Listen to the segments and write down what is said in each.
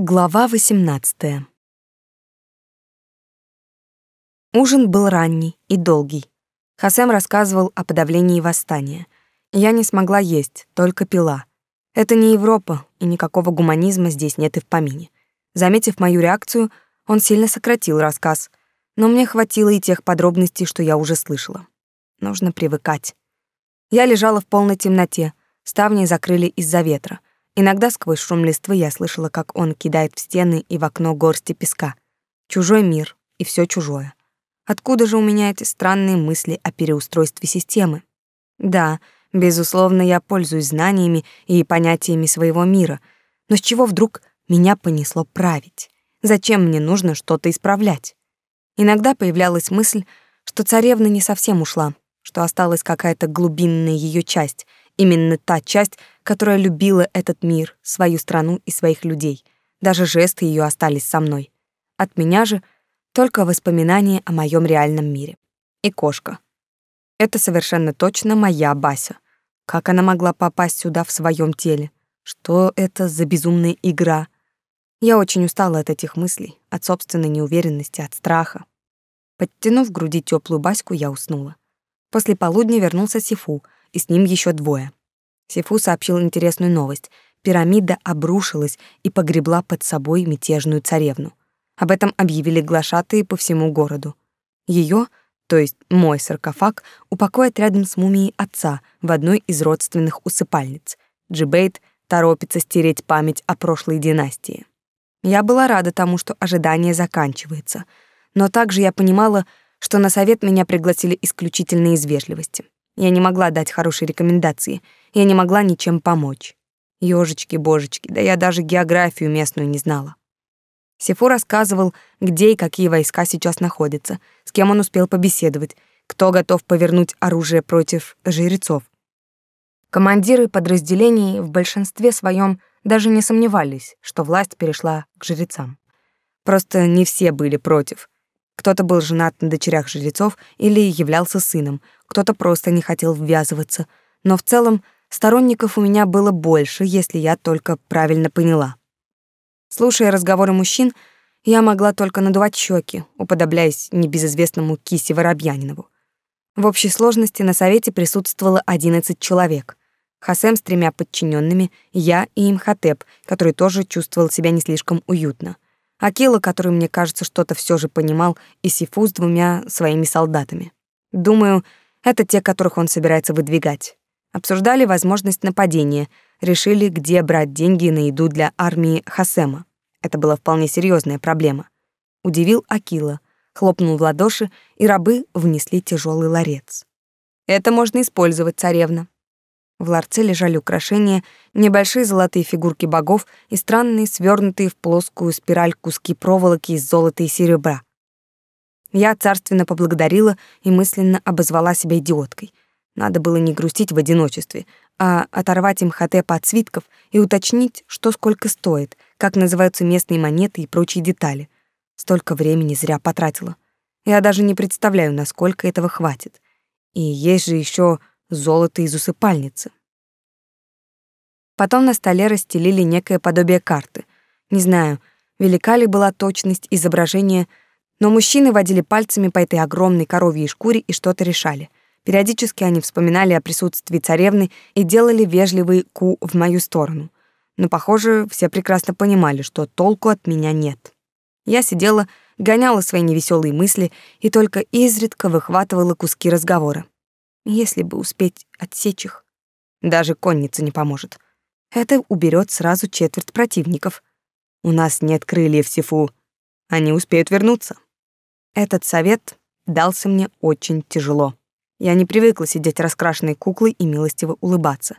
Глава 18. Ужин был ранний и долгий. Хасем рассказывал о подавлении восстания. Я не смогла есть, только пила. Это не Европа, и никакого гуманизма здесь нет и в помине. Заметив мою реакцию, он сильно сократил рассказ, но мне хватило и тех подробностей, что я уже слышала. Нужно привыкать. Я лежала в полной темноте, ставни закрыли из-за ветра — Иногда сквозь шум листвы я слышала, как он кидает в стены и в окно горсти песка. Чужой мир и все чужое. Откуда же у меня эти странные мысли о переустройстве системы? Да, безусловно, я пользуюсь знаниями и понятиями своего мира, но с чего вдруг меня понесло править? Зачем мне нужно что-то исправлять? Иногда появлялась мысль, что царевна не совсем ушла, что осталась какая-то глубинная ее часть, Именно та часть, которая любила этот мир, свою страну и своих людей. Даже жесты ее остались со мной. От меня же только воспоминания о моем реальном мире. И кошка. Это совершенно точно моя Бася. Как она могла попасть сюда в своем теле? Что это за безумная игра? Я очень устала от этих мыслей, от собственной неуверенности, от страха. Подтянув к груди теплую Баську, я уснула. После полудня вернулся Сифу — и с ним еще двое. Сифу сообщил интересную новость. Пирамида обрушилась и погребла под собой мятежную царевну. Об этом объявили глашатые по всему городу. Ее, то есть мой саркофаг, упокоят рядом с мумией отца в одной из родственных усыпальниц. Джибейт торопится стереть память о прошлой династии. Я была рада тому, что ожидание заканчивается, но также я понимала, что на совет меня пригласили исключительно из вежливости. Я не могла дать хорошие рекомендации. Я не могла ничем помочь. Ёжечки-божечки, да я даже географию местную не знала. Сефу рассказывал, где и какие войска сейчас находятся, с кем он успел побеседовать, кто готов повернуть оружие против жрецов. Командиры подразделений в большинстве своем даже не сомневались, что власть перешла к жрецам. Просто не все были против. Кто-то был женат на дочерях жрецов или являлся сыном, кто-то просто не хотел ввязываться. Но в целом сторонников у меня было больше, если я только правильно поняла. Слушая разговоры мужчин, я могла только надувать щеки, уподобляясь небезызвестному Кисе Воробьянинову. В общей сложности на совете присутствовало 11 человек. Хасем с тремя подчиненными, я и Имхотеп, который тоже чувствовал себя не слишком уютно — Акила, который, мне кажется, что-то все же понимал, и Сифу с двумя своими солдатами. Думаю, это те, которых он собирается выдвигать. Обсуждали возможность нападения, решили, где брать деньги на еду для армии Хасема. Это была вполне серьезная проблема. Удивил Акила, хлопнул в ладоши, и рабы внесли тяжелый ларец. Это можно использовать, царевна. В ларце лежали украшения, небольшие золотые фигурки богов и странные свернутые в плоскую спираль куски проволоки из золота и серебра. Я царственно поблагодарила и мысленно обозвала себя идиоткой. Надо было не грустить в одиночестве, а оторвать им хатепа от свитков и уточнить, что сколько стоит, как называются местные монеты и прочие детали. Столько времени зря потратила. Я даже не представляю, насколько этого хватит. И есть же еще золото из усыпальницы. Потом на столе расстелили некое подобие карты. Не знаю, велика ли была точность изображения, но мужчины водили пальцами по этой огромной коровьей шкуре и что-то решали. Периодически они вспоминали о присутствии царевны и делали вежливый ку в мою сторону. Но, похоже, все прекрасно понимали, что толку от меня нет. Я сидела, гоняла свои невеселые мысли и только изредка выхватывала куски разговора. Если бы успеть отсечь их, даже конница не поможет. Это уберет сразу четверть противников. У нас нет крыльев, Сифу. Они успеют вернуться. Этот совет дался мне очень тяжело. Я не привыкла сидеть раскрашенной куклой и милостиво улыбаться.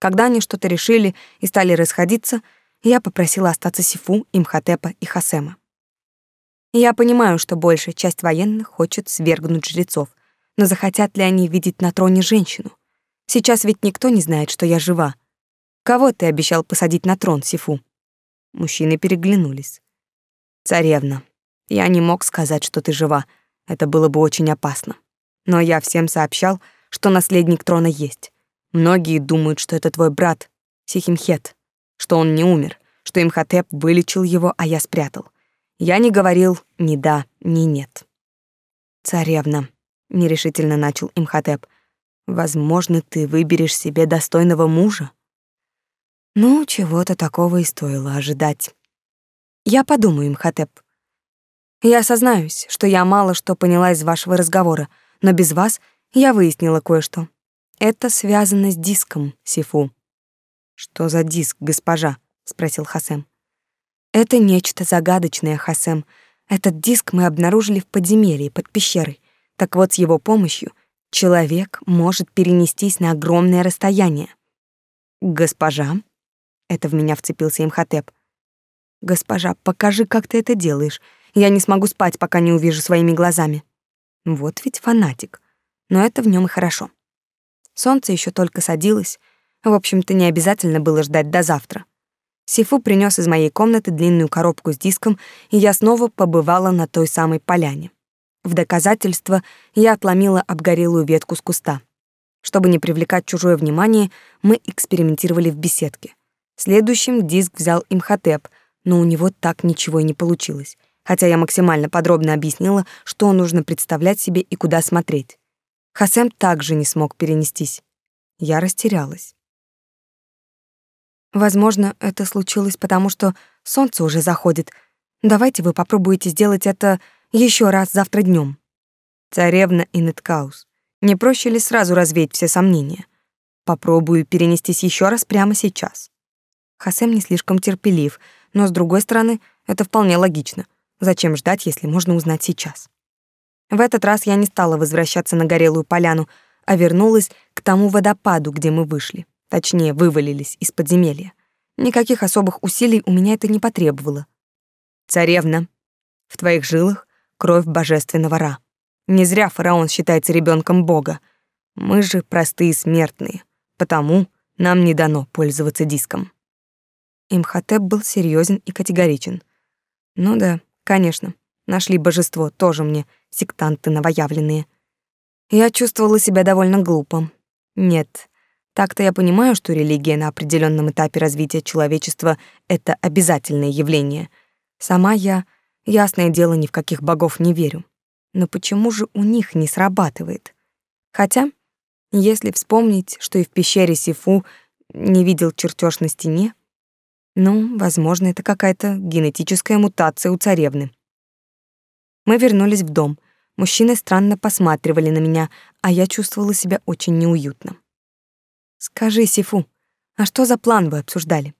Когда они что-то решили и стали расходиться, я попросила остаться Сифу, Имхотепа и Хасема. Я понимаю, что большая часть военных хочет свергнуть жрецов, но захотят ли они видеть на троне женщину? Сейчас ведь никто не знает, что я жива. Кого ты обещал посадить на трон, Сифу? Мужчины переглянулись. Царевна, я не мог сказать, что ты жива. Это было бы очень опасно. Но я всем сообщал, что наследник трона есть. Многие думают, что это твой брат, Сихимхет, что он не умер, что Имхотеп вылечил его, а я спрятал. Я не говорил ни да, ни нет. «Царевна», — нерешительно начал Имхотеп, — «возможно, ты выберешь себе достойного мужа?» Ну, чего-то такого и стоило ожидать. Я подумаю, Имхотеп. Я осознаюсь, что я мало что поняла из вашего разговора, но без вас я выяснила кое-что. Это связано с диском, Сифу. Что за диск, госпожа? спросил Хасем. Это нечто загадочное, Хасем. Этот диск мы обнаружили в подземелье под пещерой. Так вот, с его помощью человек может перенестись на огромное расстояние. Госпожа, это в меня вцепился Имхотеп. Госпожа, покажи, как ты это делаешь. Я не смогу спать, пока не увижу своими глазами. Вот ведь фанатик. Но это в нем и хорошо. Солнце еще только садилось. В общем-то, не обязательно было ждать до завтра. Сифу принес из моей комнаты длинную коробку с диском, и я снова побывала на той самой поляне. В доказательство я отломила обгорелую ветку с куста. Чтобы не привлекать чужое внимание, мы экспериментировали в беседке. Следующим диск взял Имхотеп, но у него так ничего и не получилось, хотя я максимально подробно объяснила, что нужно представлять себе и куда смотреть. Хасем также не смог перенестись. Я растерялась. Возможно, это случилось потому, что солнце уже заходит. Давайте вы попробуете сделать это еще раз завтра днем. Царевна Инеткаус, не проще ли сразу развеять все сомнения? Попробую перенестись еще раз прямо сейчас. Хасем не слишком терпелив, но с другой стороны, это вполне логично. Зачем ждать, если можно узнать сейчас? В этот раз я не стала возвращаться на горелую поляну, а вернулась к тому водопаду, где мы вышли. Точнее, вывалились из подземелья. Никаких особых усилий у меня это не потребовало. Царевна, в твоих жилах кровь божественного Ра. Не зря фараон считается ребенком бога. Мы же простые смертные, потому нам не дано пользоваться диском. Имхотеп был серьезен и категоричен. Ну да, конечно, нашли божество, тоже мне сектанты новоявленные. Я чувствовала себя довольно глупо. Нет, так-то я понимаю, что религия на определенном этапе развития человечества — это обязательное явление. Сама я, ясное дело, ни в каких богов не верю. Но почему же у них не срабатывает? Хотя, если вспомнить, что и в пещере Сифу не видел чертеж на стене, ну, возможно, это какая-то генетическая мутация у царевны. Мы вернулись в дом. Мужчины странно посматривали на меня, а я чувствовала себя очень неуютно. Скажи, Сифу, а что за план вы обсуждали?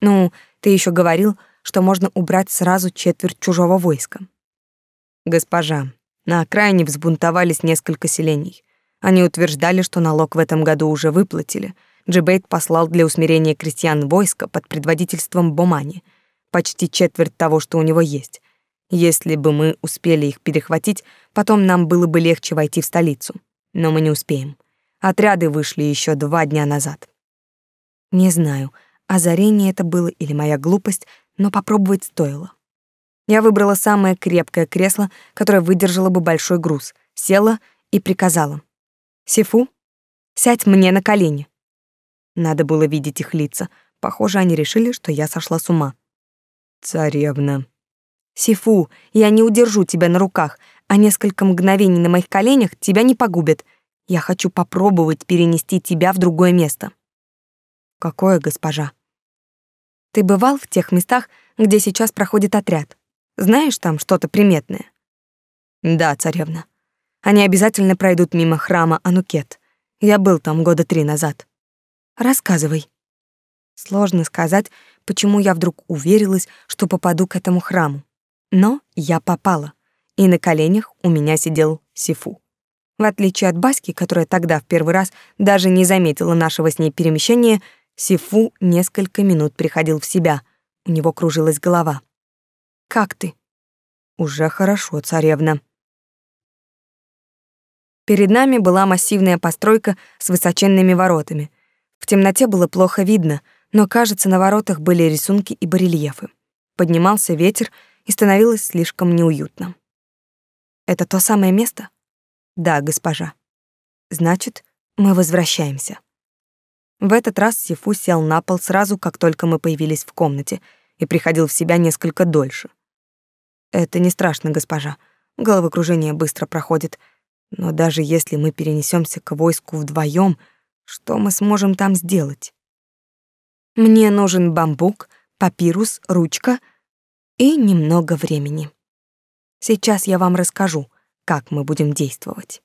Ну, ты еще говорил, что можно убрать сразу четверть чужого войска. Госпожа, на окраине взбунтовались несколько селений. Они утверждали, что налог в этом году уже выплатили. Джибейт послал для усмирения крестьян войско под предводительством Бомани. Почти четверть того, что у него есть. Если бы мы успели их перехватить, потом нам было бы легче войти в столицу. Но мы не успеем. Отряды вышли еще два дня назад. Не знаю, озарение это было или моя глупость, но попробовать стоило. Я выбрала самое крепкое кресло, которое выдержало бы большой груз, села и приказала. «Сифу, сядь мне на колени». Надо было видеть их лица. Похоже, они решили, что я сошла с ума. «Царевна». «Сифу, я не удержу тебя на руках, а несколько мгновений на моих коленях тебя не погубят. Я хочу попробовать перенести тебя в другое место. Какое, госпожа? Ты бывал в тех местах, где сейчас проходит отряд? Знаешь там что-то приметное? Да, царевна. Они обязательно пройдут мимо храма Анукет. Я был там года три назад. Рассказывай. Сложно сказать, почему я вдруг уверилась, что попаду к этому храму. Но я попала, и на коленях у меня сидел Сифу. В отличие от Баски, которая тогда в первый раз даже не заметила нашего с ней перемещения, Сифу несколько минут приходил в себя. У него кружилась голова. «Как ты?» «Уже хорошо, царевна». Перед нами была массивная постройка с высоченными воротами. В темноте было плохо видно, но, кажется, на воротах были рисунки и барельефы. Поднимался ветер, и становилось слишком неуютно. «Это то самое место?» Да, госпожа. Значит, мы возвращаемся. В этот раз Сифу сел на пол сразу, как только мы появились в комнате, и приходил в себя несколько дольше. Это не страшно, госпожа. Головокружение быстро проходит. Но даже если мы перенесемся к войску вдвоем, что мы сможем там сделать? Мне нужен бамбук, папирус, ручка и немного времени. Сейчас я вам расскажу, как мы будем действовать.